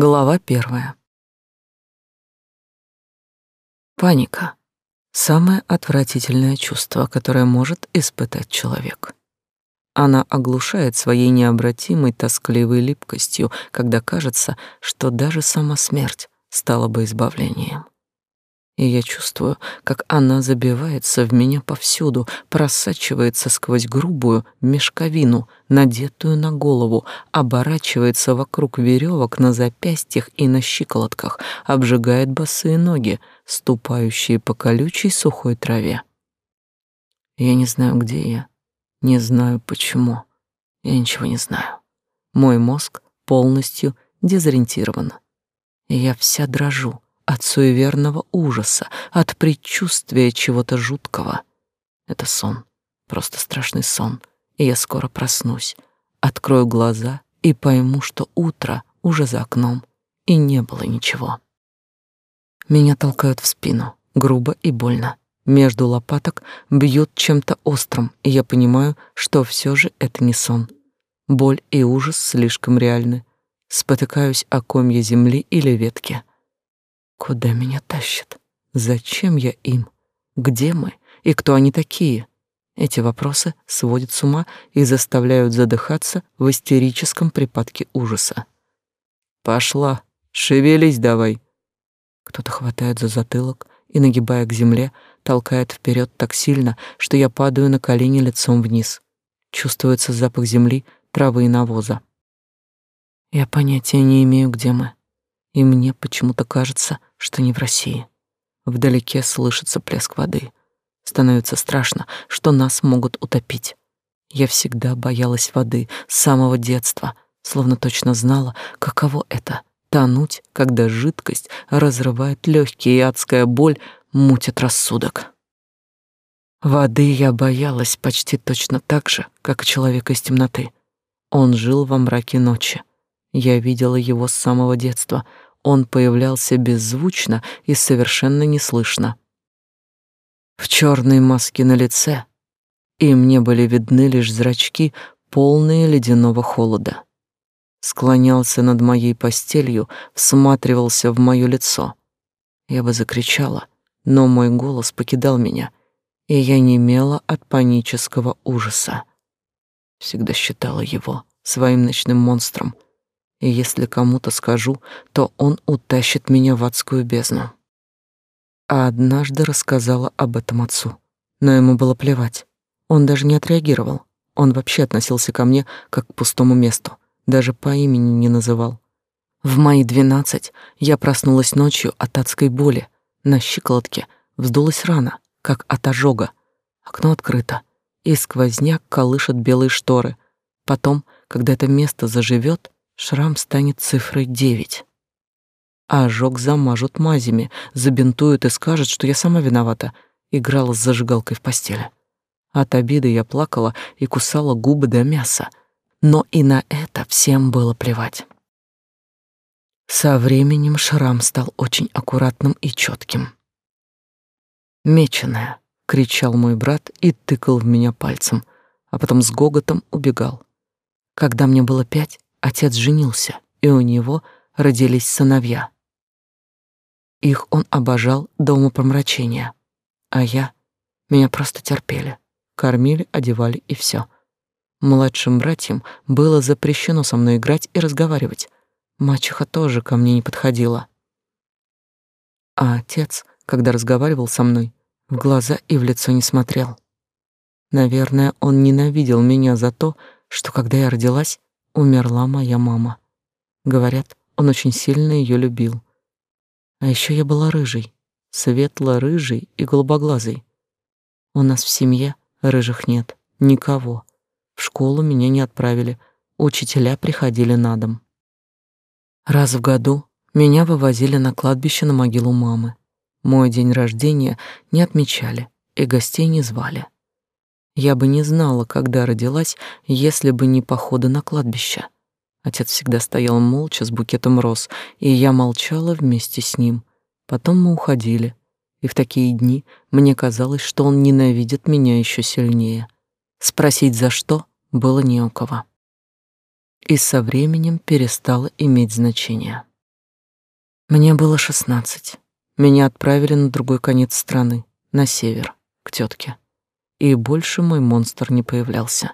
Глава первая. Паника — самое отвратительное чувство, которое может испытать человек. Она оглушает своей необратимой тоскливой липкостью, когда кажется, что даже сама смерть стала бы избавлением и я чувствую, как она забивается в меня повсюду, просачивается сквозь грубую мешковину, надетую на голову, оборачивается вокруг веревок на запястьях и на щиколотках, обжигает босые ноги, ступающие по колючей сухой траве. Я не знаю, где я, не знаю почему. Я ничего не знаю. Мой мозг полностью дезориентирован. Я вся дрожу от суеверного ужаса, от предчувствия чего-то жуткого. Это сон, просто страшный сон, и я скоро проснусь, открою глаза и пойму, что утро уже за окном, и не было ничего. Меня толкают в спину, грубо и больно. Между лопаток бьют чем-то острым, и я понимаю, что все же это не сон. Боль и ужас слишком реальны. Спотыкаюсь о комья земли или ветки. Куда меня тащат? Зачем я им? Где мы? И кто они такие? Эти вопросы сводят с ума и заставляют задыхаться в истерическом припадке ужаса. Пошла, шевелись давай. Кто-то хватает за затылок и, нагибая к земле, толкает вперед так сильно, что я падаю на колени лицом вниз. Чувствуется запах земли, травы и навоза. Я понятия не имею, где мы и мне почему-то кажется, что не в России. Вдалеке слышится плеск воды. Становится страшно, что нас могут утопить. Я всегда боялась воды с самого детства, словно точно знала, каково это — тонуть, когда жидкость разрывает легкие, и адская боль мутит рассудок. Воды я боялась почти точно так же, как и человека из темноты. Он жил во мраке ночи. Я видела его с самого детства — он появлялся беззвучно и совершенно неслышно. В черной маске на лице, и мне были видны лишь зрачки, полные ледяного холода. Склонялся над моей постелью, всматривался в мое лицо. Я бы закричала, но мой голос покидал меня, и я немела от панического ужаса. Всегда считала его своим ночным монстром — и если кому-то скажу, то он утащит меня в адскую бездну. А однажды рассказала об этом отцу, но ему было плевать. Он даже не отреагировал. Он вообще относился ко мне как к пустому месту, даже по имени не называл. В мои двенадцать я проснулась ночью от адской боли. На щиколотке вздулась рана, как от ожога. Окно открыто, и сквозняк колышет белые шторы. Потом, когда это место заживет, шрам станет цифрой девять. А ожог замажут мазями, забинтуют и скажут, что я сама виновата, играла с зажигалкой в постели. От обиды я плакала и кусала губы до мяса, но и на это всем было плевать. Со временем шрам стал очень аккуратным и четким. «Меченая!» — кричал мой брат и тыкал в меня пальцем, а потом с гоготом убегал. Когда мне было пять, Отец женился, и у него родились сыновья. Их он обожал до умопомрачения, а я... Меня просто терпели, кормили, одевали и все. Младшим братьям было запрещено со мной играть и разговаривать. Мачеха тоже ко мне не подходила. А отец, когда разговаривал со мной, в глаза и в лицо не смотрел. Наверное, он ненавидел меня за то, что когда я родилась, умерла моя мама. Говорят, он очень сильно ее любил. А еще я была рыжей, светло-рыжей и голубоглазой. У нас в семье рыжих нет, никого. В школу меня не отправили, учителя приходили на дом. Раз в году меня вывозили на кладбище на могилу мамы. Мой день рождения не отмечали и гостей не звали. Я бы не знала, когда родилась, если бы не походы на кладбище. Отец всегда стоял молча с букетом роз, и я молчала вместе с ним. Потом мы уходили, и в такие дни мне казалось, что он ненавидит меня еще сильнее. Спросить за что было не у кого. И со временем перестало иметь значение. Мне было шестнадцать. Меня отправили на другой конец страны, на север, к тетке. И больше мой монстр не появлялся.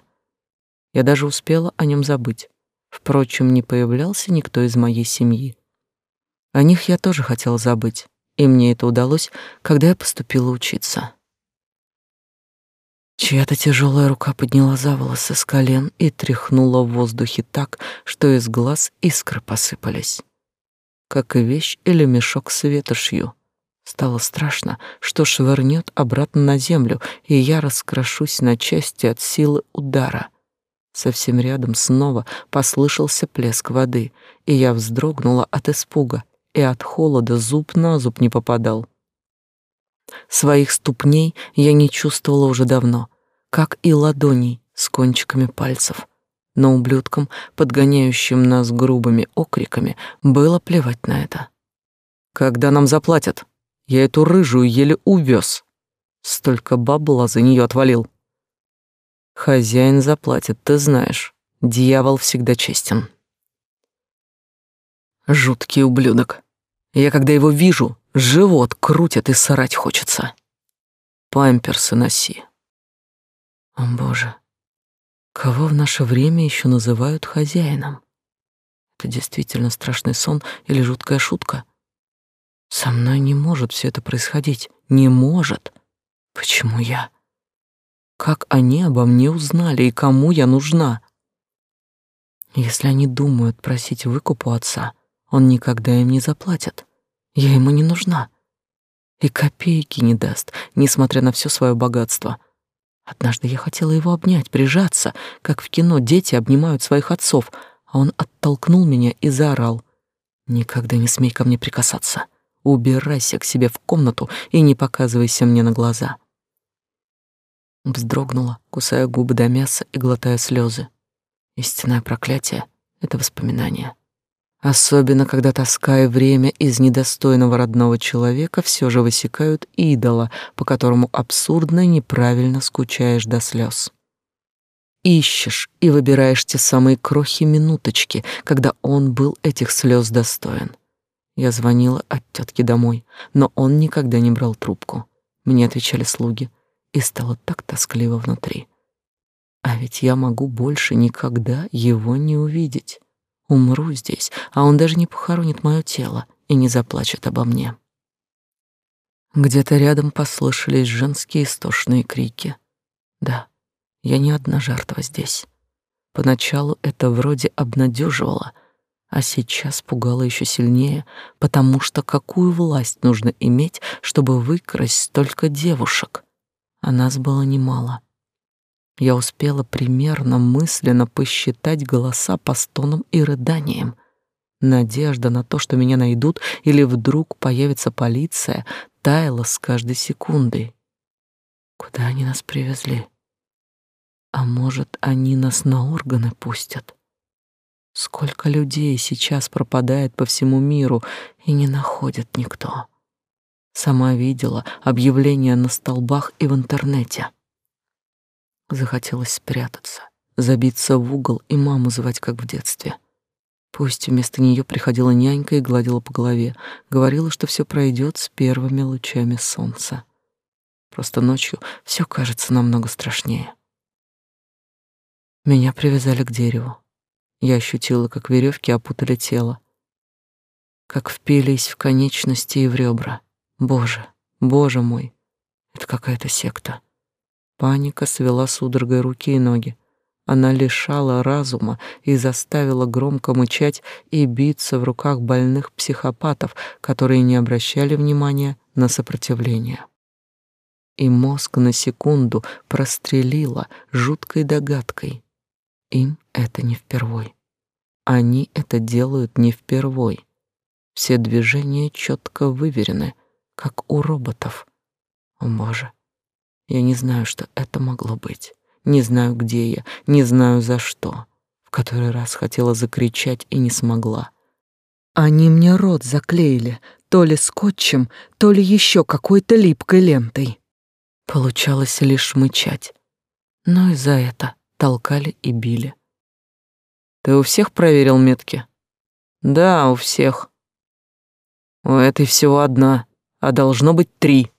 Я даже успела о нем забыть. Впрочем, не появлялся никто из моей семьи. О них я тоже хотела забыть, и мне это удалось, когда я поступила учиться. Чья-то тяжелая рука подняла за волосы с колен и тряхнула в воздухе так, что из глаз искры посыпались. Как и вещь или мешок с ветошью. Стало страшно, что швырнет обратно на землю, и я раскрошусь на части от силы удара. Совсем рядом снова послышался плеск воды, и я вздрогнула от испуга, и от холода зуб на зуб не попадал. Своих ступней я не чувствовала уже давно, как и ладоней с кончиками пальцев. Но ублюдкам, подгоняющим нас грубыми окриками, было плевать на это. «Когда нам заплатят? Я эту рыжую еле увез. Столько бабла за нее отвалил». «Хозяин заплатит, ты знаешь. Дьявол всегда честен». Жуткий ублюдок. Я когда его вижу, Живот крутит и срать хочется. Памперсы носи. О, Боже, кого в наше время еще называют хозяином? Это действительно страшный сон или жуткая шутка? Со мной не может все это происходить. Не может. Почему я? Как они обо мне узнали и кому я нужна? Если они думают просить выкуп у отца, он никогда им не заплатит. Я ему не нужна. И копейки не даст, несмотря на все свое богатство. Однажды я хотела его обнять, прижаться, как в кино дети обнимают своих отцов, а он оттолкнул меня и заорал. «Никогда не смей ко мне прикасаться. Убирайся к себе в комнату и не показывайся мне на глаза». Вздрогнула, кусая губы до мяса и глотая слезы. Истинное проклятие — это воспоминание. Особенно, когда тоска и время из недостойного родного человека все же высекают идола, по которому абсурдно и неправильно скучаешь до слез. Ищешь и выбираешь те самые крохи-минуточки, когда он был этих слез достоин. Я звонила от тетки домой, но он никогда не брал трубку. Мне отвечали слуги, и стало так тоскливо внутри. А ведь я могу больше никогда его не увидеть. Умру здесь, а он даже не похоронит мое тело и не заплачет обо мне. Где-то рядом послышались женские истошные крики. Да, я не одна жертва здесь. Поначалу это вроде обнадеживало, а сейчас пугало еще сильнее, потому что какую власть нужно иметь, чтобы выкрасть столько девушек? А нас было немало. Я успела примерно мысленно посчитать голоса по стонам и рыданиям. Надежда на то, что меня найдут или вдруг появится полиция, таяла с каждой секундой. Куда они нас привезли? А может, они нас на органы пустят? Сколько людей сейчас пропадает по всему миру и не находит никто. Сама видела объявления на столбах и в интернете. Захотелось спрятаться, забиться в угол и маму звать, как в детстве. Пусть вместо нее приходила нянька и гладила по голове, говорила, что все пройдет с первыми лучами солнца. Просто ночью все кажется намного страшнее. Меня привязали к дереву. Я ощутила, как веревки опутали тело, как впились в конечности и в ребра. Боже, боже мой, это какая-то секта. Паника свела судорогой руки и ноги. Она лишала разума и заставила громко мычать и биться в руках больных психопатов, которые не обращали внимания на сопротивление. И мозг на секунду прострелила жуткой догадкой. Им это не впервой. Они это делают не впервой. Все движения четко выверены, как у роботов. О, Боже, я не знаю, что это могло быть. Не знаю, где я, не знаю за что. В который раз хотела закричать и не смогла. Они мне рот заклеили, то ли скотчем, то ли еще какой-то липкой лентой. Получалось лишь мычать. Но и за это толкали и били. Ты у всех проверил метки? Да, у всех. У этой всего одна, а должно быть три.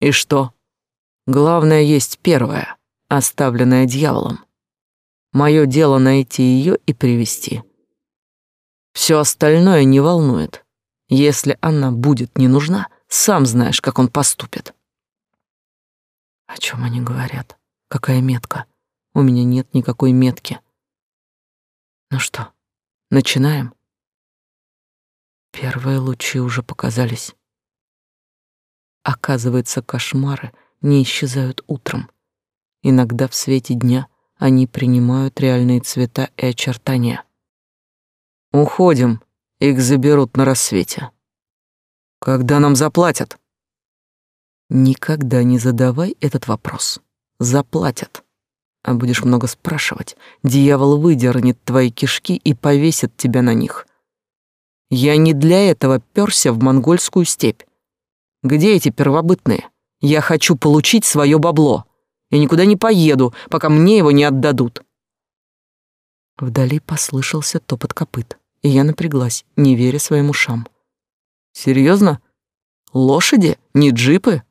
И что? Главное есть первая, оставленная дьяволом. Мое дело найти ее и привести. Все остальное не волнует. Если она будет не нужна, сам знаешь, как он поступит. О чем они говорят? Какая метка? У меня нет никакой метки. Ну что, начинаем? Первые лучи уже показались. Оказывается, кошмары не исчезают утром. Иногда в свете дня они принимают реальные цвета и очертания. Уходим, их заберут на рассвете. Когда нам заплатят? Никогда не задавай этот вопрос. Заплатят. А будешь много спрашивать, дьявол выдернет твои кишки и повесит тебя на них. Я не для этого пёрся в монгольскую степь. Где эти первобытные? Я хочу получить свое бабло. Я никуда не поеду, пока мне его не отдадут. Вдали послышался топот копыт, и я напряглась, не веря своим ушам. Серьезно? Лошади, не джипы?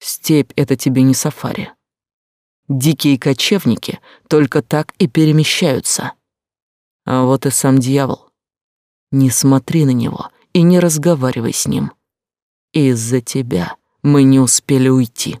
Степь — это тебе не сафари. Дикие кочевники только так и перемещаются. А вот и сам дьявол. Не смотри на него и не разговаривай с ним. Из-за тебя мы не успели уйти.